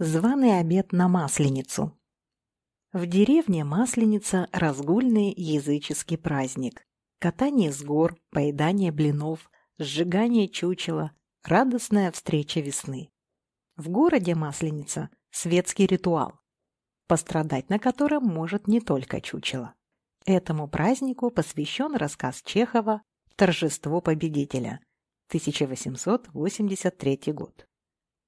Званый обед на Масленицу. В деревне Масленица – разгульный языческий праздник. Катание с гор, поедание блинов, сжигание чучела, радостная встреча весны. В городе Масленица – светский ритуал, пострадать на котором может не только чучело. Этому празднику посвящен рассказ Чехова «Торжество победителя» 1883 год.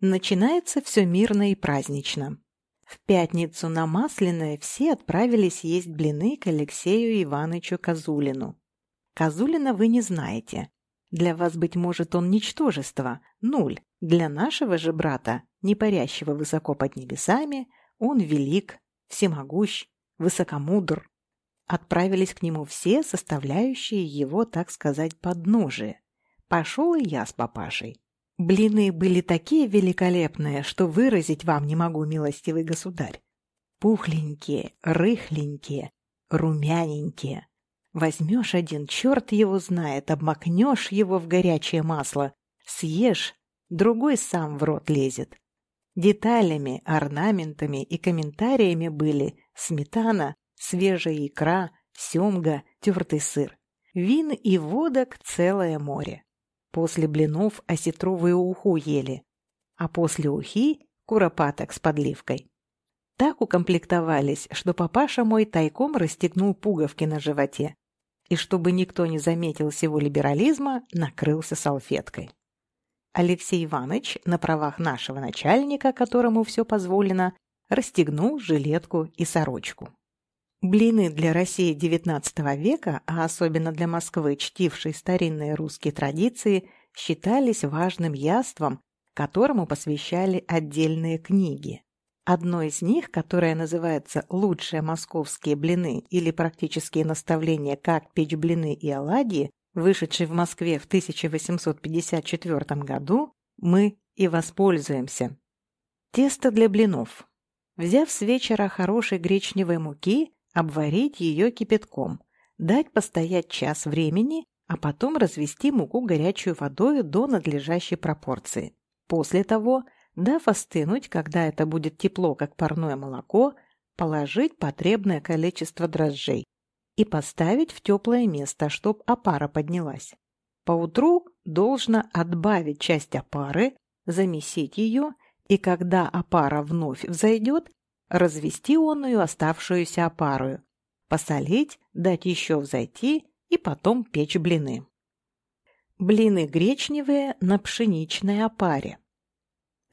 Начинается все мирно и празднично. В пятницу на Масляное все отправились есть блины к Алексею Ивановичу Козулину. Козулина вы не знаете. Для вас, быть может, он ничтожество, нуль. Для нашего же брата, не парящего высоко под небесами, он велик, всемогущ, высокомудр. Отправились к нему все составляющие его, так сказать, подножие. Пошел и я с папашей. Блины были такие великолепные, что выразить вам не могу, милостивый государь. Пухленькие, рыхленькие, румяненькие. Возьмешь один, черт его знает, обмакнешь его в горячее масло, съешь, другой сам в рот лезет. Деталями, орнаментами и комментариями были сметана, свежая икра, семга, тертый сыр. Вин и водок целое море. После блинов осетровую уху ели, а после ухи – куропаток с подливкой. Так укомплектовались, что папаша мой тайком расстегнул пуговки на животе и, чтобы никто не заметил всего либерализма, накрылся салфеткой. Алексей Иванович на правах нашего начальника, которому все позволено, расстегнул жилетку и сорочку. Блины для России XIX века, а особенно для Москвы, чтившей старинные русские традиции, считались важным яством, которому посвящали отдельные книги. Одной из них, которая называется «Лучшие московские блины» или «Практические наставления, как печь блины и оладьи», вышедшей в Москве в 1854 году, мы и воспользуемся. Тесто для блинов. Взяв с вечера хорошей гречневой муки, обварить ее кипятком, дать постоять час времени, а потом развести муку горячей водой до надлежащей пропорции. После того, дав остынуть, когда это будет тепло, как парное молоко, положить потребное количество дрожжей и поставить в теплое место, чтобы опара поднялась. Поутру должно отбавить часть опары, замесить ее, и когда опара вновь взойдет, развести онную оставшуюся опарую, посолить, дать еще взойти и потом печь блины. Блины гречневые на пшеничной опаре.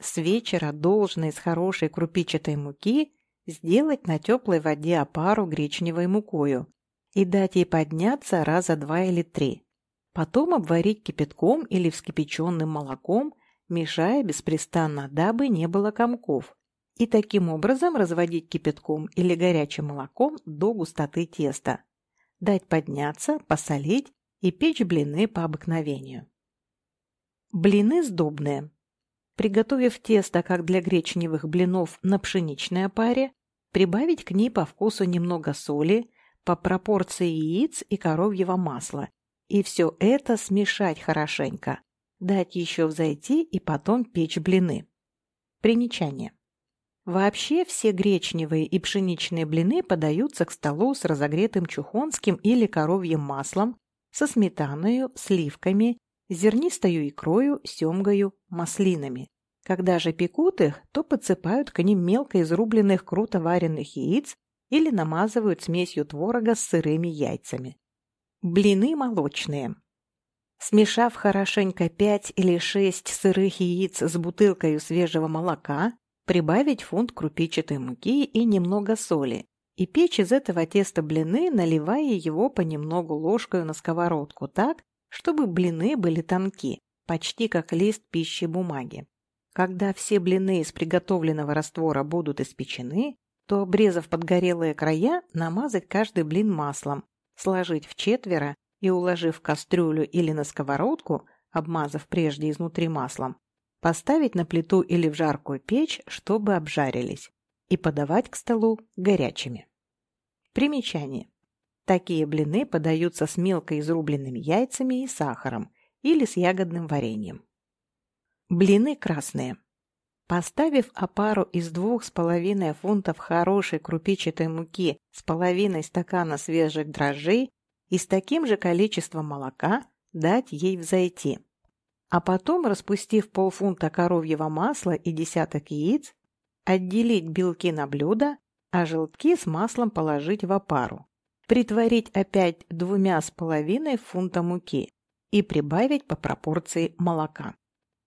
С вечера должно из хорошей крупичатой муки сделать на теплой воде опару гречневой мукою и дать ей подняться раза два или три. Потом обварить кипятком или вскипяченным молоком, мешая беспрестанно, дабы не было комков, и таким образом разводить кипятком или горячим молоком до густоты теста. Дать подняться, посолить и печь блины по обыкновению. Блины сдобные. Приготовив тесто, как для гречневых блинов на пшеничной опаре, прибавить к ней по вкусу немного соли, по пропорции яиц и коровьего масла, и все это смешать хорошенько, дать еще взойти и потом печь блины. Примечание. Вообще все гречневые и пшеничные блины подаются к столу с разогретым чухонским или коровьим маслом, со сметаною, сливками, зернистою икрою, семгою, маслинами. Когда же пекут их, то подсыпают к ним мелко изрубленных круто вареных яиц или намазывают смесью творога с сырыми яйцами. Блины молочные. Смешав хорошенько 5 или 6 сырых яиц с бутылкой свежего молока, прибавить фунт крупичатой муки и немного соли, и печь из этого теста блины, наливая его понемногу ложкой на сковородку так, чтобы блины были тонки, почти как лист пищи бумаги. Когда все блины из приготовленного раствора будут испечены, то, обрезав подгорелые края, намазать каждый блин маслом, сложить в четверо и, уложив в кастрюлю или на сковородку, обмазав прежде изнутри маслом, поставить на плиту или в жаркую печь, чтобы обжарились, и подавать к столу горячими. Примечание. Такие блины подаются с мелко изрубленными яйцами и сахаром или с ягодным вареньем. Блины красные. Поставив опару из двух с половиной фунтов хорошей крупичатой муки с половиной стакана свежих дрожжей и с таким же количеством молока, дать ей взойти. А потом, распустив полфунта коровьего масла и десяток яиц, отделить белки на блюдо, а желтки с маслом положить в опару. Притворить опять двумя с половиной фунта муки и прибавить по пропорции молока.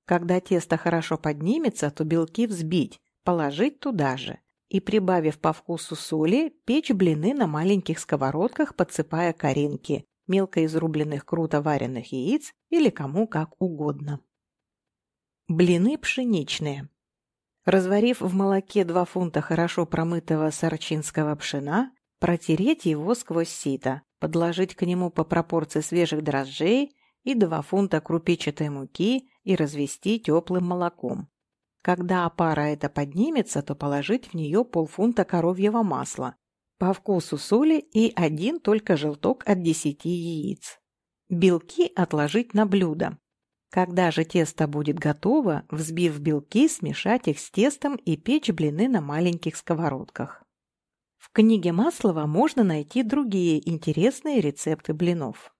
Когда тесто хорошо поднимется, то белки взбить, положить туда же и, прибавив по вкусу соли, печь блины на маленьких сковородках, подсыпая коринки, мелко изрубленных круто вареных яиц или кому как угодно. Блины пшеничные. Разварив в молоке 2 фунта хорошо промытого сарчинского пшена, протереть его сквозь сито, подложить к нему по пропорции свежих дрожжей и 2 фунта крупичатой муки и развести теплым молоком. Когда опара эта поднимется, то положить в нее полфунта коровьего масла, по вкусу соли и один только желток от 10 яиц. Белки отложить на блюдо. Когда же тесто будет готово, взбив белки, смешать их с тестом и печь блины на маленьких сковородках. В книге Маслова можно найти другие интересные рецепты блинов.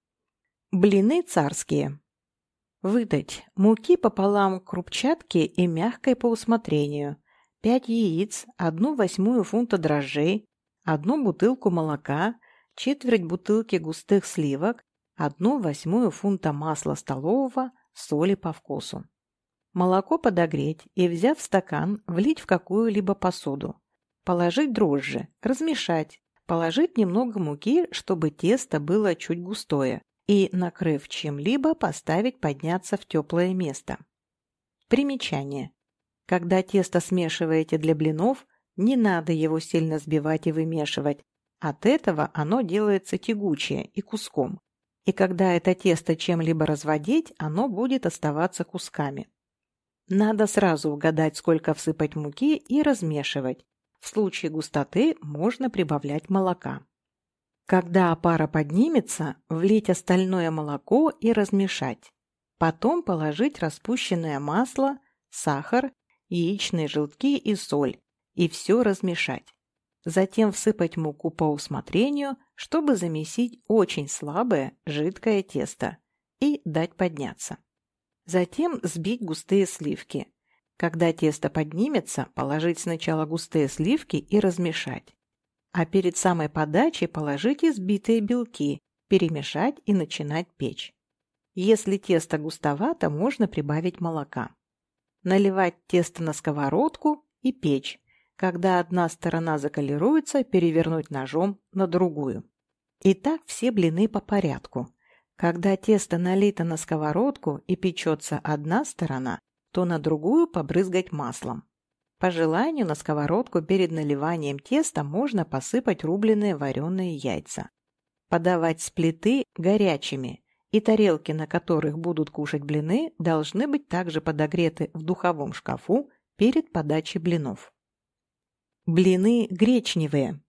Блины царские. Выдать муки пополам крупчатки и мягкой по усмотрению, 5 яиц, 1 восьмую фунта дрожжей, одну бутылку молока, четверть бутылки густых сливок, 1 восьмую фунта масла столового, соли по вкусу. Молоко подогреть и, взяв стакан, влить в какую-либо посуду. Положить дрожжи, размешать, положить немного муки, чтобы тесто было чуть густое, и, накрыв чем-либо, поставить подняться в теплое место. Примечание. Когда тесто смешиваете для блинов, не надо его сильно сбивать и вымешивать. От этого оно делается тягучее и куском. И когда это тесто чем-либо разводить, оно будет оставаться кусками. Надо сразу угадать, сколько всыпать муки и размешивать. В случае густоты можно прибавлять молока. Когда опара поднимется, влить остальное молоко и размешать. Потом положить распущенное масло, сахар, яичные желтки и соль и все размешать. Затем всыпать муку по усмотрению, чтобы замесить очень слабое жидкое тесто и дать подняться. Затем сбить густые сливки. Когда тесто поднимется, положить сначала густые сливки и размешать а перед самой подачей положить избитые белки, перемешать и начинать печь. Если тесто густовато, можно прибавить молока. Наливать тесто на сковородку и печь. Когда одна сторона заколируется, перевернуть ножом на другую. И так все блины по порядку. Когда тесто налито на сковородку и печется одна сторона, то на другую побрызгать маслом. По желанию на сковородку перед наливанием теста можно посыпать рубленые вареные яйца. Подавать с плиты горячими, и тарелки, на которых будут кушать блины, должны быть также подогреты в духовом шкафу перед подачей блинов. Блины гречневые.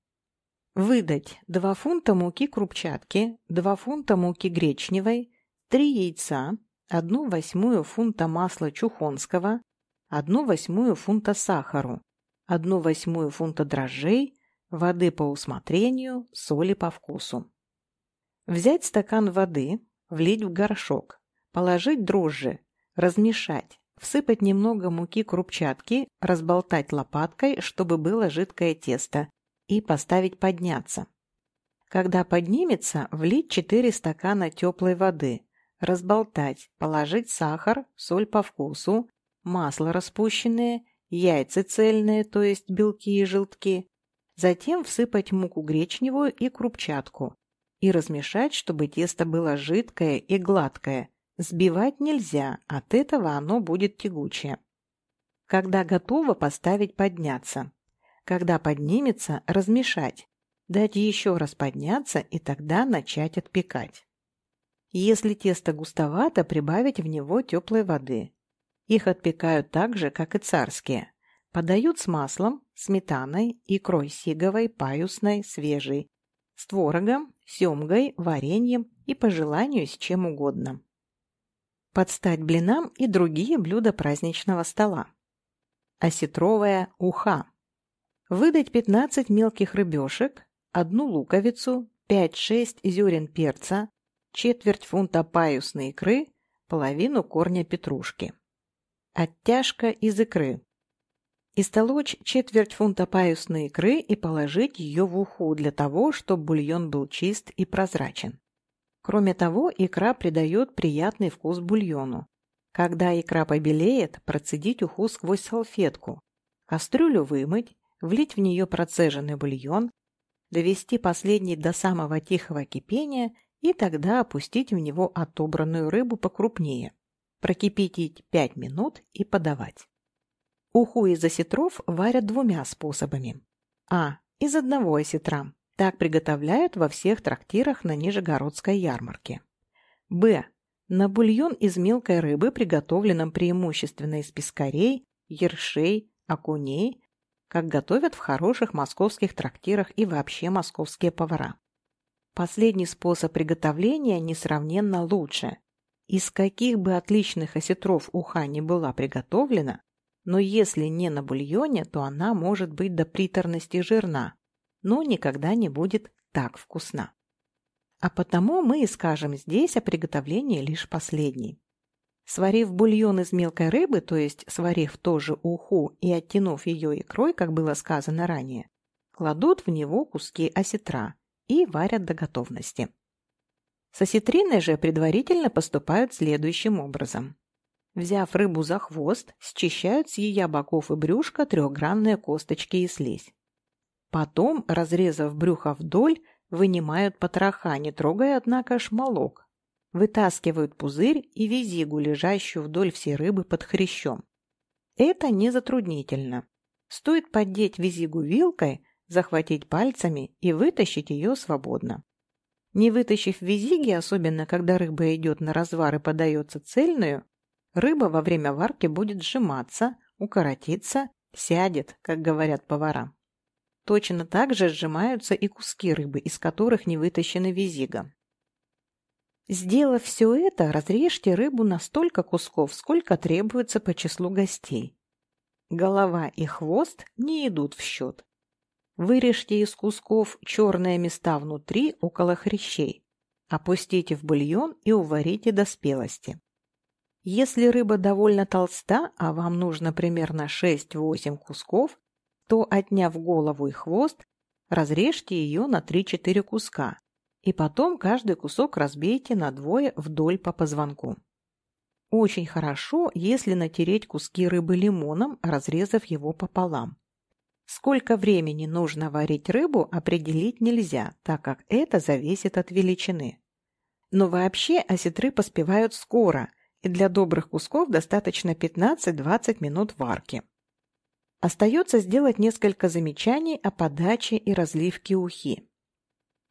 Выдать 2 фунта муки крупчатки, 2 фунта муки гречневой, 3 яйца, 1 восьмую фунта масла чухонского, одну восьмую фунта сахару, одну восьмую фунта дрожжей, воды по усмотрению, соли по вкусу. Взять стакан воды, влить в горшок, положить дрожжи, размешать, всыпать немного муки крупчатки, разболтать лопаткой, чтобы было жидкое тесто, и поставить подняться. Когда поднимется, влить 4 стакана теплой воды, разболтать, положить сахар, соль по вкусу, масло распущенное, яйца цельные, то есть белки и желтки, затем всыпать муку гречневую и крупчатку и размешать, чтобы тесто было жидкое и гладкое. Сбивать нельзя, от этого оно будет тягучее. Когда готово, поставить подняться. Когда поднимется, размешать. Дать еще раз подняться и тогда начать отпекать. Если тесто густовато, прибавить в него теплой воды. Их отпекают так же, как и царские. Подают с маслом, сметаной, икрой сиговой, паюсной, свежей, с творогом, семгой, вареньем и по желанию с чем угодно. Подстать блинам и другие блюда праздничного стола. Осетровая уха. Выдать 15 мелких рыбешек, одну луковицу, 5-6 зерен перца, четверть фунта паюсной икры, половину корня петрушки. Оттяжка из икры. Истолочь четверть фунта паюсной икры и положить ее в уху для того, чтобы бульон был чист и прозрачен. Кроме того, икра придает приятный вкус бульону. Когда икра побелеет, процедить уху сквозь салфетку. Кастрюлю вымыть, влить в нее процеженный бульон, довести последний до самого тихого кипения и тогда опустить в него отобранную рыбу покрупнее. Прокипятить 5 минут и подавать. Уху из осетров варят двумя способами. А. Из одного осетра. Так приготовляют во всех трактирах на Нижегородской ярмарке. Б. На бульон из мелкой рыбы, приготовленном преимущественно из пескарей, ершей, окуней, как готовят в хороших московских трактирах и вообще московские повара. Последний способ приготовления несравненно лучше. Из каких бы отличных осетров уха не была приготовлена, но если не на бульоне, то она может быть до приторности жирна, но никогда не будет так вкусна. А потому мы и скажем здесь о приготовлении лишь последней. Сварив бульон из мелкой рыбы, то есть сварив тоже уху и оттянув ее икрой, как было сказано ранее, кладут в него куски осетра и варят до готовности. С осетриной же предварительно поступают следующим образом. Взяв рыбу за хвост, счищают с ее боков и брюшка трехгранные косточки и слизь. Потом, разрезав брюхо вдоль, вынимают потроха, не трогая, однако, шмалок. Вытаскивают пузырь и визигу, лежащую вдоль всей рыбы под хрящом. Это не затруднительно. Стоит поддеть визигу вилкой, захватить пальцами и вытащить ее свободно. Не вытащив визиги, особенно когда рыба идет на развар и подается цельную, Рыба во время варки будет сжиматься, укоротиться, сядет, как говорят повара. Точно так же сжимаются и куски рыбы, из которых не вытащена визига. Сделав все это, разрежьте рыбу на столько кусков, сколько требуется по числу гостей. Голова и хвост не идут в счет. Вырежьте из кусков черные места внутри, около хрящей. Опустите в бульон и уварите до спелости. Если рыба довольно толста, а вам нужно примерно 6-8 кусков, то, отняв голову и хвост, разрежьте ее на 3-4 куска, и потом каждый кусок разбейте на двое вдоль по позвонку. Очень хорошо, если натереть куски рыбы лимоном, разрезав его пополам. Сколько времени нужно варить рыбу, определить нельзя, так как это зависит от величины. Но вообще осетры поспевают скоро – и для добрых кусков достаточно 15-20 минут варки. Остается сделать несколько замечаний о подаче и разливке ухи.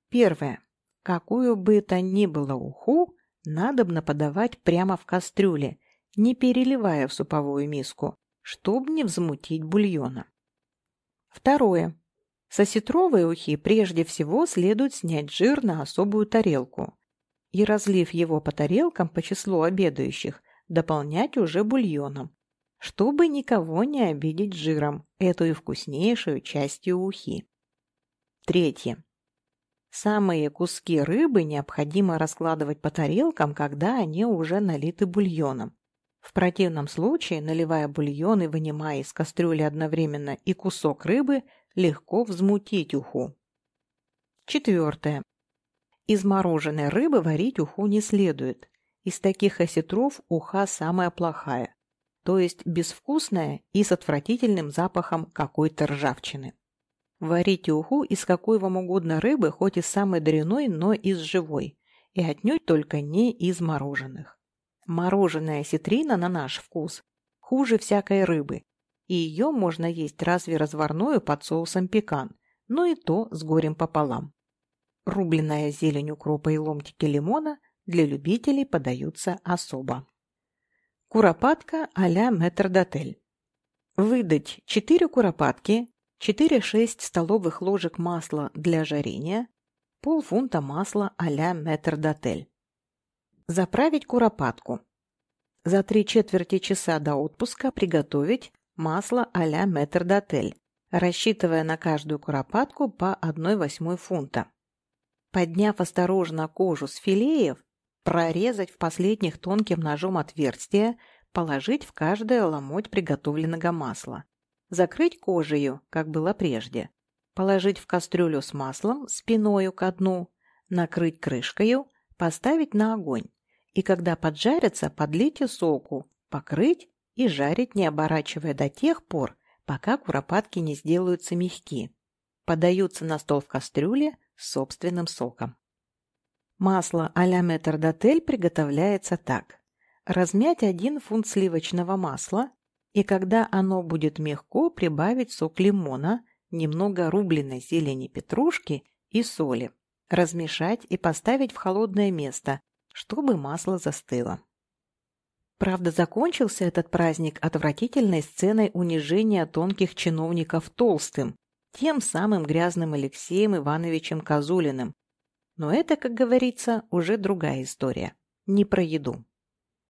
Первое. Какую бы то ни было уху, надобно подавать прямо в кастрюле, не переливая в суповую миску, чтобы не взмутить бульона. Второе. С осетровой ухи прежде всего следует снять жир на особую тарелку и, разлив его по тарелкам по числу обедающих, дополнять уже бульоном, чтобы никого не обидеть жиром, эту и вкуснейшую частью ухи. Третье. Самые куски рыбы необходимо раскладывать по тарелкам, когда они уже налиты бульоном. В противном случае, наливая бульон и вынимая из кастрюли одновременно и кусок рыбы, легко взмутить уху. Четвертое. Из мороженой рыбы варить уху не следует. Из таких осетров уха самая плохая, то есть безвкусная и с отвратительным запахом какой-то ржавчины. Варите уху из какой вам угодно рыбы, хоть и самой дряной, но из живой, и отнюдь только не из мороженых. Мороженая осетрина на наш вкус хуже всякой рыбы, и ее можно есть разве разварную под соусом пекан, но и то с горем пополам. Рубленная зелень укропа и ломтики лимона для любителей подаются особо. Куропатка а-ля метрдотель. Выдать 4 куропатки, 4-6 столовых ложек масла для жарения, полфунта масла а-ля метрдотель. Заправить куропатку. За три четверти часа до отпуска приготовить масло а-ля метрдотель, рассчитывая на каждую куропатку по 1,8 фунта. Подняв осторожно кожу с филеев, прорезать в последних тонким ножом отверстие, положить в каждое ломоть приготовленного масла. Закрыть кожею, как было прежде. Положить в кастрюлю с маслом спиною ко дну, накрыть крышкою, поставить на огонь. И когда поджарится, подлейте соку, покрыть и жарить, не оборачивая до тех пор, пока куропатки не сделаются мягки. Подаются на стол в кастрюле с собственным соком. Масло а-ля метрдотель приготовляется так. Размять один фунт сливочного масла, и когда оно будет мягко, прибавить сок лимона, немного рубленной зелени петрушки и соли. Размешать и поставить в холодное место, чтобы масло застыло. Правда, закончился этот праздник отвратительной сценой унижения тонких чиновников толстым, тем самым грязным Алексеем Ивановичем Козулиным. Но это, как говорится, уже другая история. Не про еду.